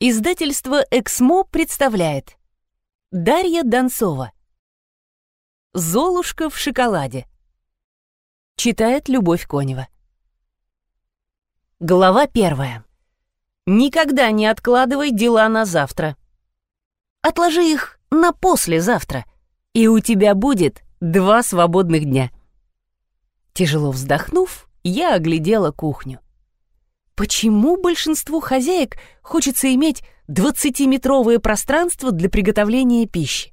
Издательство «Эксмо» представляет Дарья Донцова «Золушка в шоколаде» Читает Любовь Конева Глава первая Никогда не откладывай дела на завтра. Отложи их на послезавтра, и у тебя будет два свободных дня. Тяжело вздохнув, я оглядела кухню. Почему большинству хозяек хочется иметь 20-метровое пространство для приготовления пищи?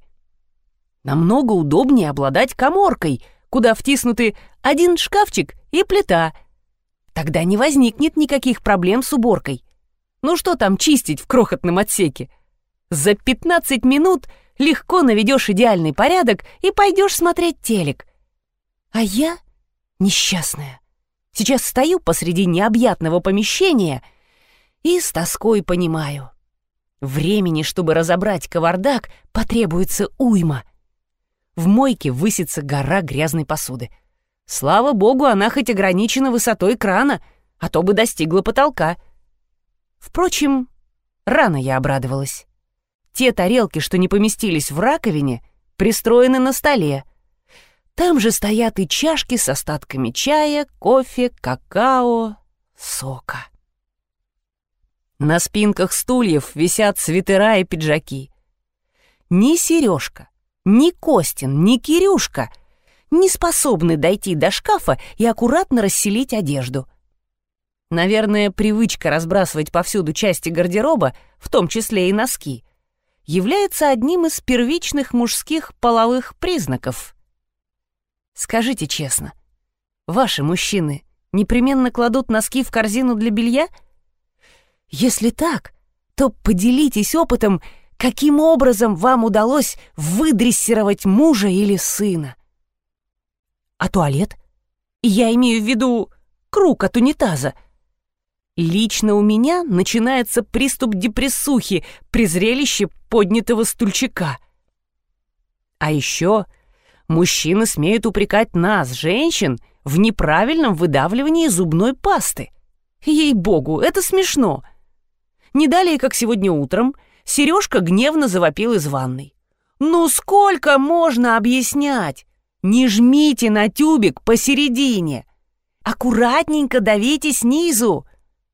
Намного удобнее обладать коморкой, куда втиснуты один шкафчик и плита. Тогда не возникнет никаких проблем с уборкой. Ну что там чистить в крохотном отсеке? За 15 минут легко наведешь идеальный порядок и пойдешь смотреть телек. А я несчастная. Сейчас стою посреди необъятного помещения и с тоской понимаю. Времени, чтобы разобрать кавардак, потребуется уйма. В мойке высится гора грязной посуды. Слава богу, она хоть ограничена высотой крана, а то бы достигла потолка. Впрочем, рано я обрадовалась. Те тарелки, что не поместились в раковине, пристроены на столе — там же стоят и чашки с остатками чая, кофе, какао, сока. На спинках стульев висят свитера и пиджаки. Ни Сережка, ни Костин, ни Кирюшка не способны дойти до шкафа и аккуратно расселить одежду. Наверное, привычка разбрасывать повсюду части гардероба, в том числе и носки, является одним из первичных мужских половых признаков — Скажите честно, ваши мужчины непременно кладут носки в корзину для белья? Если так, то поделитесь опытом, каким образом вам удалось выдрессировать мужа или сына. А туалет? Я имею в виду круг от унитаза. Лично у меня начинается приступ депрессухи при зрелище поднятого стульчика. А еще мужчины смеют упрекать нас, женщин, в неправильном выдавливании зубной пасты. Ей-богу, это смешно. Не далее, как сегодня утром, Сережка гневно завопил из ванной. «Ну сколько можно объяснять? Не жмите на тюбик посередине. Аккуратненько давите снизу.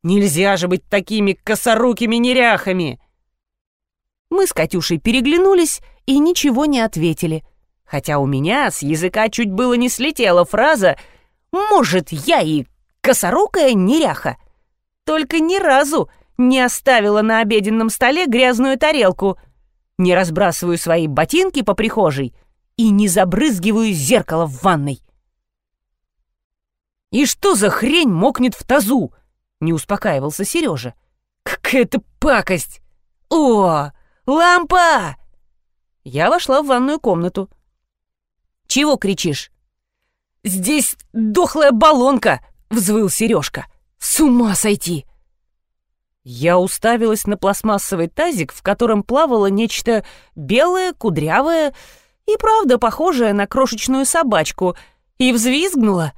Нельзя же быть такими косорукими неряхами!» Мы с Катюшей переглянулись и ничего не ответили — хотя у меня с языка чуть было не слетела фраза «Может, я и косорукая неряха?» Только ни разу не оставила на обеденном столе грязную тарелку, не разбрасываю свои ботинки по прихожей и не забрызгиваю зеркало в ванной. «И что за хрень мокнет в тазу?» — не успокаивался Сережа. «Какая-то пакость! О, лампа!» Я вошла в ванную комнату. Чего кричишь?» «Здесь дохлая баллонка!» — взвыл Сережка. «С ума сойти!» Я уставилась на пластмассовый тазик, в котором плавало нечто белое, кудрявое и, правда, похожее на крошечную собачку, и взвизгнула.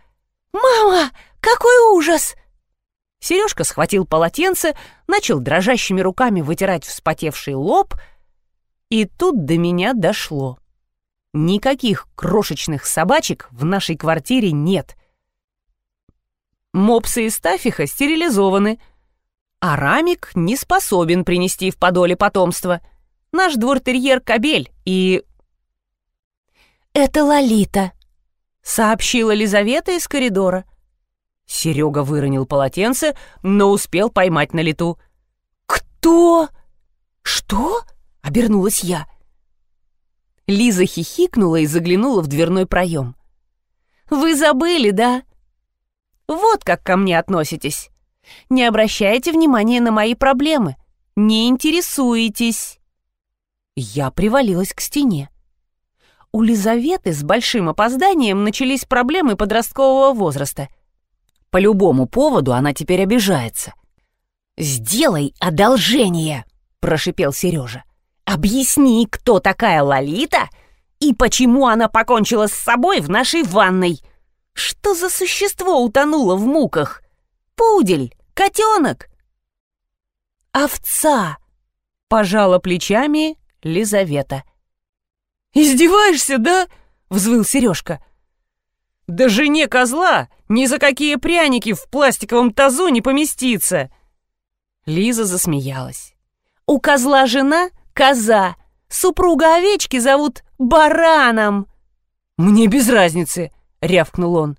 «Мама, какой ужас!» Сережка схватил полотенце, начал дрожащими руками вытирать вспотевший лоб, и тут до меня дошло. Никаких крошечных собачек в нашей квартире нет. Мопсы и стафиха стерилизованы, а рамик не способен принести в подоле потомство. Наш двор-терьер кобель и... «Это Лолита», — сообщила Лизавета из коридора. Серега выронил полотенце, но успел поймать на лету. «Кто? Что?» — обернулась я. Лиза хихикнула и заглянула в дверной проем. «Вы забыли, да? Вот как ко мне относитесь. Не обращайте внимания на мои проблемы. Не интересуетесь». Я привалилась к стене. У Лизаветы с большим опозданием начались проблемы подросткового возраста. По любому поводу она теперь обижается. «Сделай одолжение!» — прошипел Сережа. Объясни, кто такая Лолита и почему она покончила с собой в нашей ванной. Что за существо утонуло в муках? Пудель? Котенок? Овца, Пожала плечами Лизавета. «Издеваешься, да?» — взвыл Сережка. «Да жене козла ни за какие пряники в пластиковом тазу не поместится!» Лиза засмеялась. «У козла жена — коза, супруга овечки зовут Бараном!» «Мне без разницы!» — рявкнул он.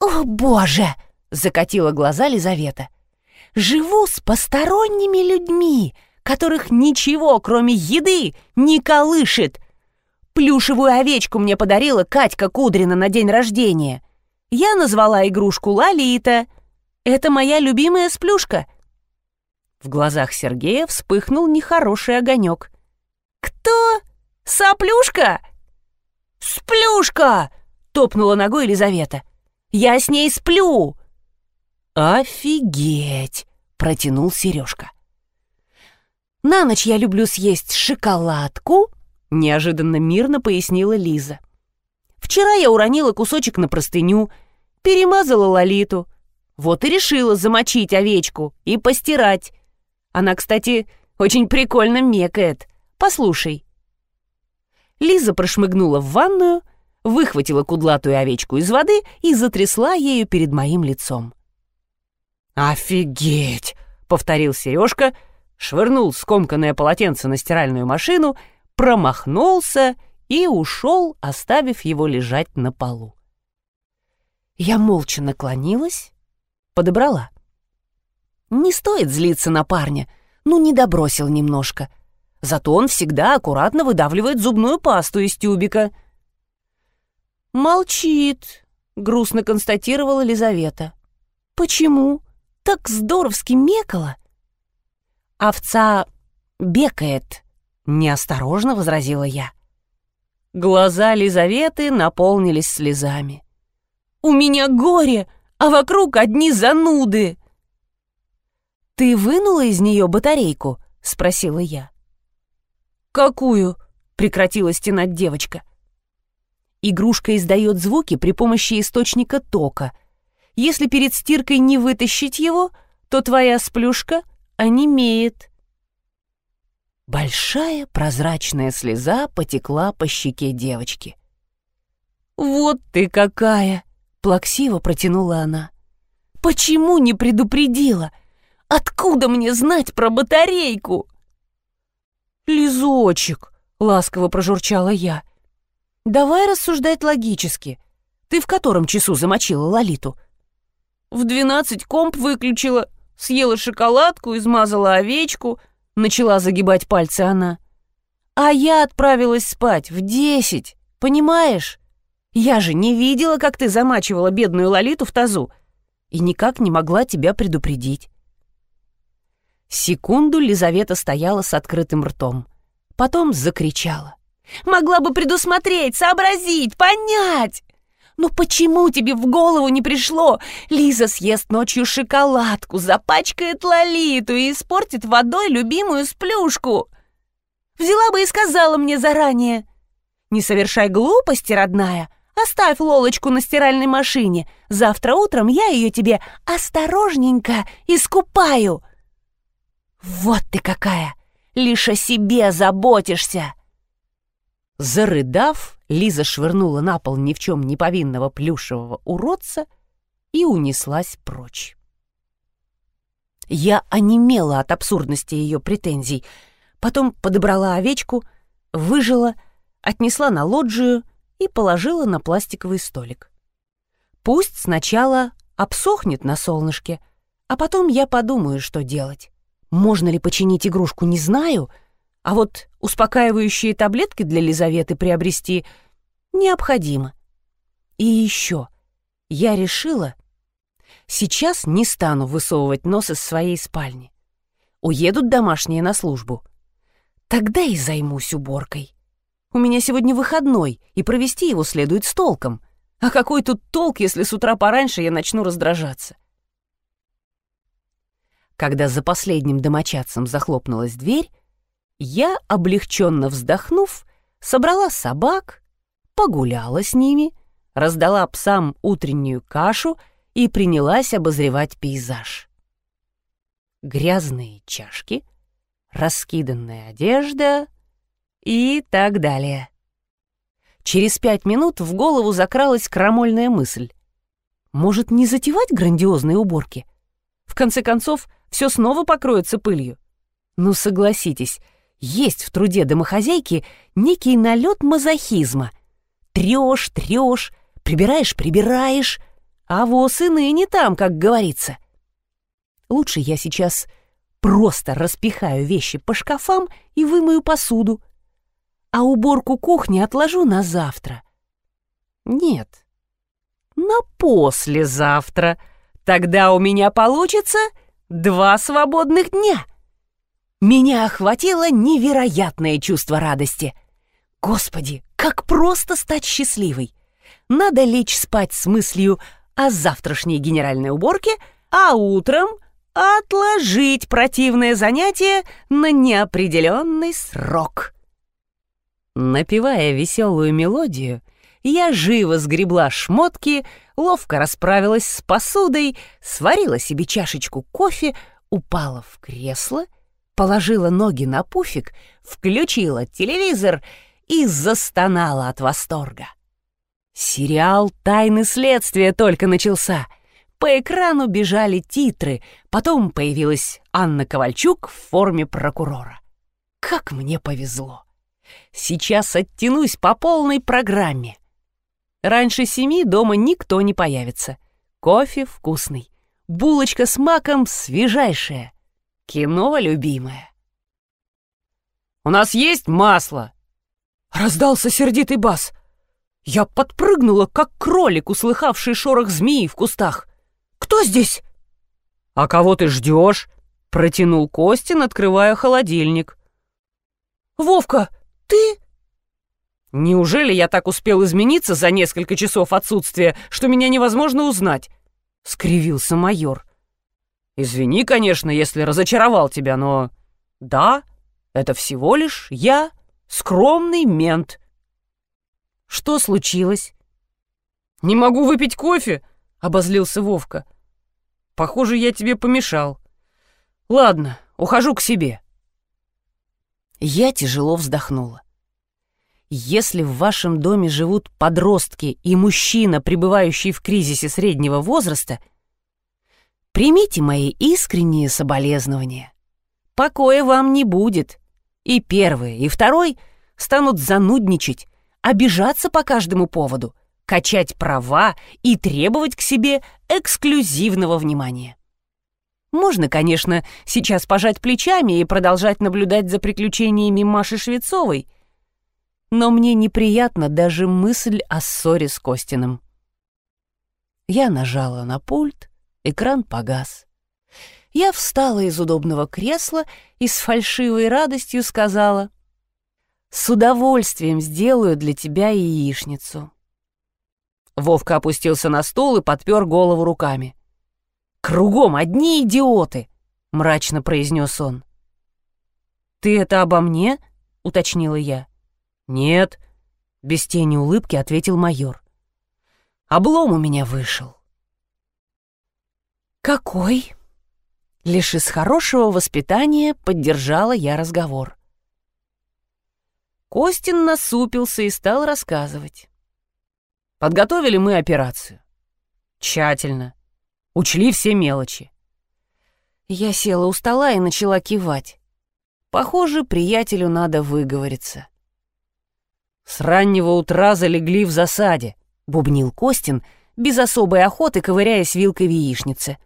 «О, боже!» — закатила глаза Лизавета. «Живу с посторонними людьми, которых ничего, кроме еды, не колышет. Плюшевую овечку мне подарила Катька Кудрина на день рождения. Я назвала игрушку Лолита. Это моя любимая сплюшка». В глазах Сергея вспыхнул нехороший огонек. «Кто? Соплюшка?» «Сплюшка!» — топнула ногой Елизавета. «Я с ней сплю!» «Офигеть!» — протянул Сережка. «На ночь я люблю съесть шоколадку», — неожиданно мирно пояснила Лиза. «Вчера я уронила кусочек на простыню, перемазала Лолиту. Вот и решила замочить овечку и постирать. Она, кстати, очень прикольно мекает. Послушай». Лиза прошмыгнула в ванную, выхватила кудлатую овечку из воды и затрясла ею перед моим лицом. «Офигеть!» — повторил Сережка, швырнул скомканное полотенце на стиральную машину, промахнулся и ушел, оставив его лежать на полу. Я молча наклонилась, подобрала. Не стоит злиться на парня, ну не добросил немножко — Зато он всегда аккуратно выдавливает зубную пасту из тюбика. «Молчит», — грустно констатировала Лизавета. «Почему? Так здоровски мекала». «Овца бекает», — неосторожно возразила я. Глаза Лизаветы наполнились слезами. «У меня горе, а вокруг одни зануды!» «Ты вынула из нее батарейку?» — спросила я. «Какую?» — прекратила стенать девочка. Игрушка издает звуки при помощи источника тока. Если перед стиркой не вытащить его, то твоя сплюшка онемеет. Большая прозрачная слеза потекла по щеке девочки. «Вот ты какая!» — плаксиво протянула она. «Почему не предупредила? Откуда мне знать про батарейку?» «Лизочек!» — ласково прожурчала я. «Давай рассуждать логически. Ты в котором часу замочила Лолиту?» «В двенадцать комп выключила, съела шоколадку, измазала овечку», — начала загибать пальцы она. «А я отправилась спать в десять, понимаешь? Я же не видела, как ты замачивала бедную Лолиту в тазу и никак не могла тебя предупредить». Секунду Лизавета стояла с открытым ртом. Потом закричала. «Могла бы предусмотреть, сообразить, понять!» «Ну почему тебе в голову не пришло? Лиза съест ночью шоколадку, запачкает лолиту и испортит водой любимую сплюшку!» Взяла бы и сказала мне заранее. «Не совершай глупости, родная, оставь Лолочку на стиральной машине. Завтра утром я ее тебе осторожненько искупаю». «Вот ты какая! Лишь о себе заботишься!» Зарыдав, Лиза швырнула на пол ни в чем не повинного плюшевого уродца и унеслась прочь. Я онемела от абсурдности ее претензий, потом подобрала овечку, выжила, отнесла на лоджию и положила на пластиковый столик. Пусть сначала обсохнет на солнышке, а потом я подумаю, что делать. Можно ли починить игрушку, не знаю, а вот успокаивающие таблетки для Лизаветы приобрести необходимо. И еще я решила, сейчас не стану высовывать нос из своей спальни. Уедут домашние на службу. Тогда и займусь уборкой. У меня сегодня выходной, и провести его следует с толком. А какой тут толк, если с утра пораньше я начну раздражаться? Когда за последним домочадцем захлопнулась дверь, я, облегченно вздохнув, собрала собак, погуляла с ними, раздала псам утреннюю кашу и принялась обозревать пейзаж. Грязные чашки, раскиданная одежда и так далее. Через пять минут в голову закралась крамольная мысль. Может, не затевать грандиозные уборки? В конце концов, все снова покроется пылью. Ну, согласитесь, есть в труде домохозяйки некий налет мазохизма. Трешь, трешь, прибираешь, прибираешь, а воз и ныне там, как говорится. Лучше я сейчас просто распихаю вещи по шкафам и вымою посуду, а уборку кухни отложу на завтра. Нет, на послезавтра. Тогда у меня получится два свободных дня. Меня охватило невероятное чувство радости. Господи, как просто стать счастливой! Надо лечь спать с мыслью о завтрашней генеральной уборке, а утром отложить противное занятие на неопределенный срок. Напевая веселую мелодию, я живо сгребла шмотки, ловко расправилась с посудой, сварила себе чашечку кофе, упала в кресло, положила ноги на пуфик, включила телевизор и застонала от восторга. Сериал «Тайны следствия» только начался. По экрану бежали титры, потом появилась Анна Ковальчук в форме прокурора. Как мне повезло! Сейчас оттянусь по полной программе. Раньше семи дома никто не появится. Кофе вкусный, булочка с маком свежайшая, кино любимое. «У нас есть масло?» Раздался сердитый бас. Я подпрыгнула, как кролик, услыхавший шорох змеи в кустах. «Кто здесь?» «А кого ты ждешь?» — протянул Костин, открывая холодильник. «Вовка, ты?» Неужели я так успел измениться за несколько часов отсутствия, что меня невозможно узнать? Скривился майор. Извини, конечно, если разочаровал тебя, но... Да, это всего лишь я, скромный мент. Что случилось? Не могу выпить кофе, обозлился Вовка. Похоже, я тебе помешал. Ладно, ухожу к себе. Я тяжело вздохнула. Если в вашем доме живут подростки и мужчина, пребывающий в кризисе среднего возраста, примите мои искренние соболезнования. Покоя вам не будет. И первый, и второй станут занудничать, обижаться по каждому поводу, качать права и требовать к себе эксклюзивного внимания. Можно, конечно, сейчас пожать плечами и продолжать наблюдать за приключениями Маши Швецовой — но мне неприятна даже мысль о ссоре с Костиным. Я нажала на пульт, экран погас. Я встала из удобного кресла и с фальшивой радостью сказала «С удовольствием сделаю для тебя яичницу». Вовка опустился на стул и подпер голову руками. «Кругом одни идиоты!» — мрачно произнес он. «Ты это обо мне?» — уточнила я. «Нет», — без тени улыбки ответил майор. «Облом у меня вышел». «Какой?» Лишь из хорошего воспитания поддержала я разговор. Костин насупился и стал рассказывать. Подготовили мы операцию. Тщательно. Учли все мелочи. Я села у стола и начала кивать. Похоже, приятелю надо выговориться. «С раннего утра залегли в засаде», — бубнил Костин, без особой охоты ковыряясь вилкой в яичнице.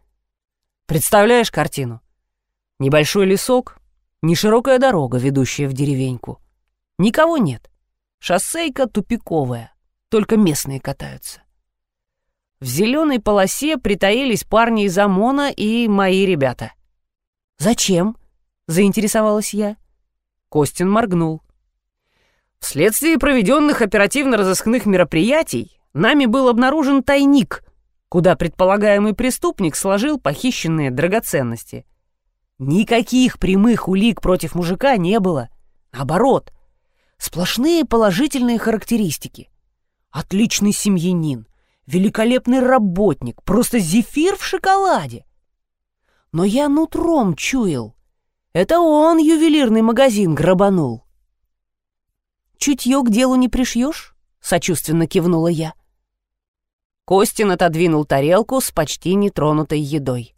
«Представляешь картину? Небольшой лесок, неширокая дорога, ведущая в деревеньку. Никого нет. Шоссейка тупиковая, только местные катаются. В зеленой полосе притаились парни из ОМОНа и мои ребята. «Зачем?» — заинтересовалась я. Костин моргнул. Вследствие проведенных оперативно-розыскных мероприятий нами был обнаружен тайник, куда предполагаемый преступник сложил похищенные драгоценности. Никаких прямых улик против мужика не было. Наоборот, сплошные положительные характеристики. Отличный семьянин, великолепный работник, просто зефир в шоколаде. Но я нутром чуял. Это он ювелирный магазин грабанул. «Чутье к делу не пришьешь?» — сочувственно кивнула я. Костин отодвинул тарелку с почти нетронутой едой.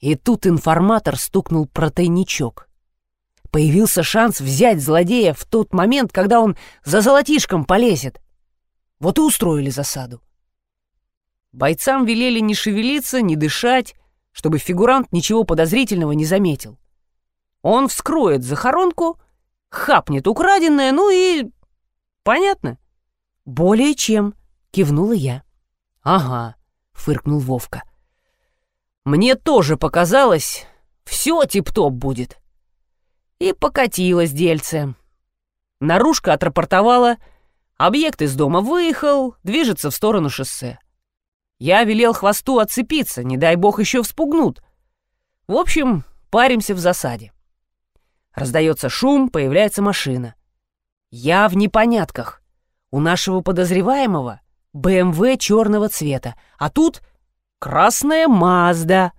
И тут информатор стукнул про тайничок. Появился шанс взять злодея в тот момент, когда он за золотишком полезет. Вот и устроили засаду. Бойцам велели не шевелиться, не дышать, чтобы фигурант ничего подозрительного не заметил. Он вскроет захоронку, хапнет украденное, ну и... Понятно? Более чем, кивнула я. Ага, фыркнул Вовка. Мне тоже показалось, все тип-топ будет. И покатилось дельце. Наружка отрапортовала, объект из дома выехал, движется в сторону шоссе. Я велел хвосту отцепиться, не дай бог еще вспугнут. В общем, паримся в засаде. Раздается шум, появляется машина. Я в непонятках. У нашего подозреваемого БМВ черного цвета, а тут красная Мазда.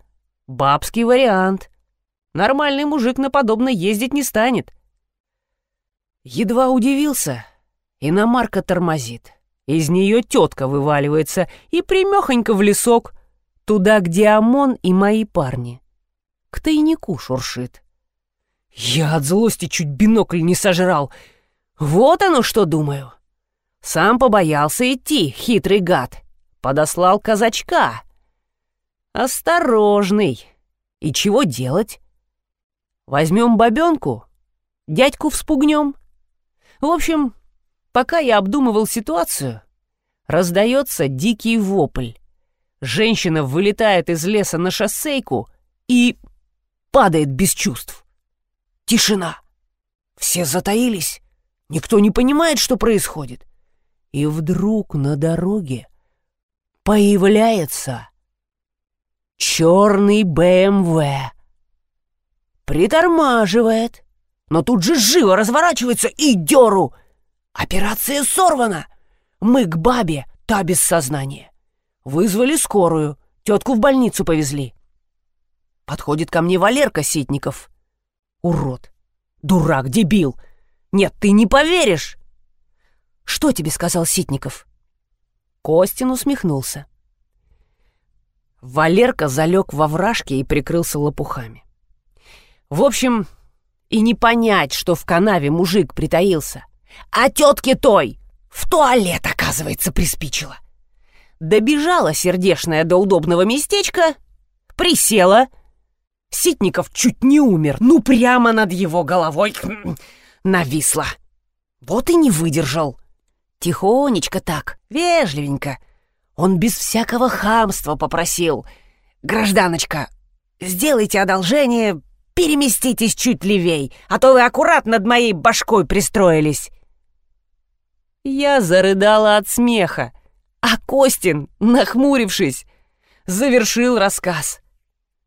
Бабский вариант. Нормальный мужик на подобное ездить не станет. Едва удивился, иномарка тормозит. Из нее тетка вываливается и примехонько в лесок, туда, где ОМОН и мои парни. К тайнику шуршит. Я от злости чуть бинокль не сожрал. Вот оно что думаю. Сам побоялся идти, хитрый гад. Подослал казачка. Осторожный. И чего делать? Возьмем бабенку, дядьку вспугнем. В общем, Пока я обдумывал ситуацию, раздается дикий вопль. Женщина вылетает из леса на шоссейку и падает без чувств. Тишина. Все затаились. Никто не понимает, что происходит. И вдруг на дороге появляется черный БМВ. Притормаживает, но тут же живо разворачивается и деру — Операция сорвана! Мы к бабе, та без сознания. Вызвали скорую, тетку в больницу повезли. Подходит ко мне Валерка Ситников. Урод! Дурак, дебил! Нет, ты не поверишь! Что тебе сказал Ситников? Костин усмехнулся. Валерка залег во вражке и прикрылся лопухами. В общем, и не понять, что в канаве мужик притаился. А тетке той в туалет, оказывается, приспичило. Добежала сердешная до удобного местечка, присела. Ситников чуть не умер, ну прямо над его головой нависла. Вот и не выдержал. Тихонечко так, вежливенько. Он без всякого хамства попросил. «Гражданочка, сделайте одолжение, переместитесь чуть левей, а то вы аккурат над моей башкой пристроились». Я зарыдала от смеха, а Костин, нахмурившись, завершил рассказ.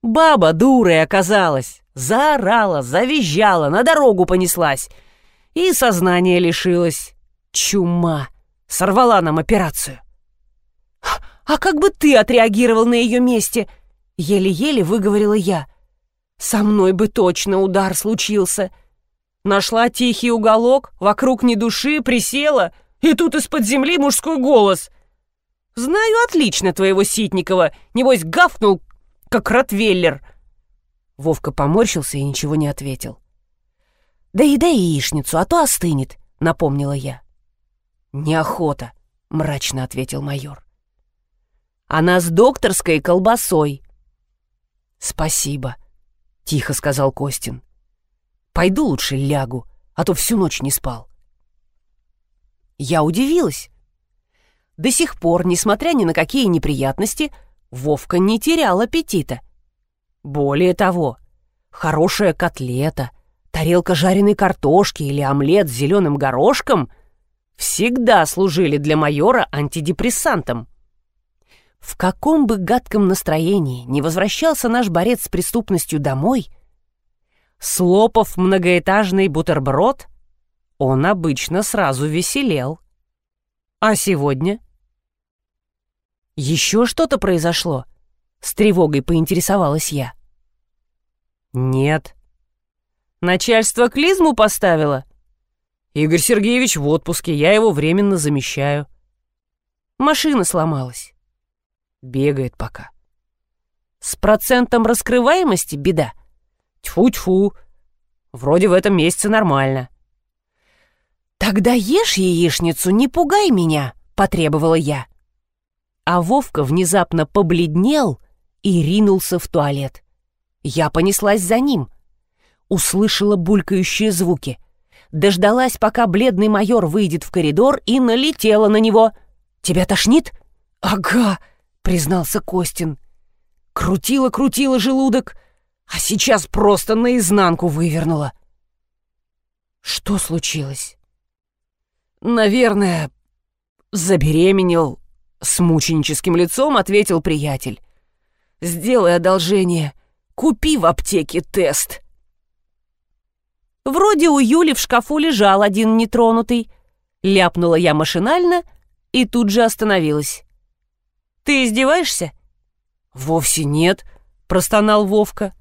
Баба дурой оказалась, заорала, завизжала, на дорогу понеслась и сознание лишилась. Чума сорвала нам операцию. «А как бы ты отреагировал на ее месте?» Еле-еле выговорила я. «Со мной бы точно удар случился. Нашла тихий уголок, вокруг ни души, присела, и тут из-под земли мужской голос. «Знаю отлично твоего Ситникова, небось гафнул, как ротвейлер». Вовка поморщился и ничего не ответил. «Да и дай яичницу, а то остынет», — напомнила я. «Неохота», — мрачно ответил майор. «Она с докторской колбасой». «Спасибо», — тихо сказал Костин. «Пойду лучше лягу, а то всю ночь не спал». Я удивилась. До сих пор, несмотря ни на какие неприятности, Вовка не терял аппетита. Более того, хорошая котлета, тарелка жареной картошки или омлет с зеленым горошком всегда служили для майора антидепрессантом. В каком бы гадком настроении не возвращался наш борец с преступностью домой, слопав многоэтажный бутерброд, он обычно сразу веселел. А сегодня? Еще что-то произошло? С тревогой поинтересовалась я. Нет, Начальство клизму поставило? Игорь Сергеевич в отпуске, я его временно замещаю. Машина сломалась. Бегает пока. С процентом раскрываемости беда. Тьфу-тьфу. Вроде в этом месяце нормально. «Тогда ешь яичницу, не пугай меня», — потребовала я. А Вовка внезапно побледнел и ринулся в туалет. Я понеслась за ним. Услышала булькающие звуки. Дождалась, пока бледный майор выйдет в коридор и налетела на него. «Тебя тошнит?» «Ага», — признался Костин. Крутила-крутила желудок, а сейчас просто наизнанку вывернула. Что случилось? Наверное, забеременел, с мученическим лицом ответил приятель. Сделай одолжение, купи в аптеке тест. Вроде у Юли в шкафу лежал один нетронутый. Ляпнула я машинально и тут же остановилась. «Ты издеваешься?» «Вовсе нет», — простонал Вовка.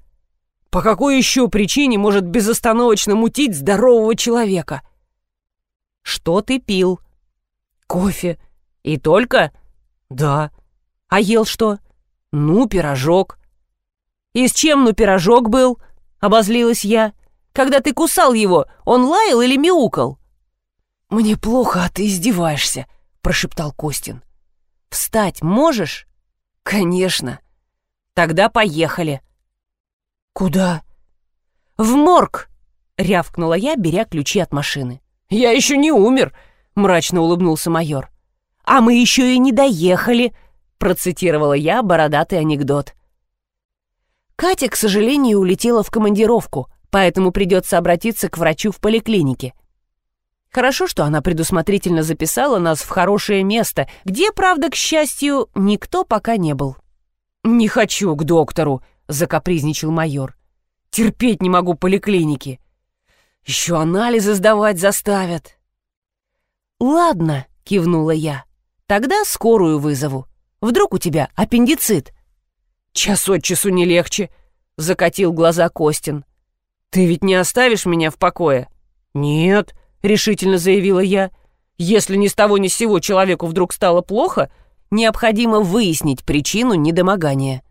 «По какой еще причине может безостановочно мутить здорового человека?» «Что ты пил?» «Кофе. И только?» «Да». «А ел что?» «Ну, пирожок». «И с чем ну пирожок был?» — обозлилась я. «Когда ты кусал его, он лаял или мяукал?» «Мне плохо, а ты издеваешься», — прошептал Костин. «Встать можешь?» «Конечно». «Тогда поехали». «Куда?» «В морг!» — рявкнула я, беря ключи от машины. «Я еще не умер», — мрачно улыбнулся майор. «А мы еще и не доехали», — процитировала я бородатый анекдот. Катя, к сожалению, улетела в командировку, поэтому придется обратиться к врачу в поликлинике. Хорошо, что она предусмотрительно записала нас в хорошее место, где, правда, к счастью, никто пока не был. «Не хочу к доктору», — закапризничал майор. «Терпеть не могу поликлиники. Еще анализы сдавать заставят». «Ладно», — кивнула я. «Тогда скорую вызову. Вдруг у тебя аппендицит?» «Час от часу не легче», — закатил глаза Костин. «Ты ведь не оставишь меня в покое?» «Нет», — решительно заявила я. «Если ни с того ни с сего человеку вдруг стало плохо, необходимо выяснить причину недомогания».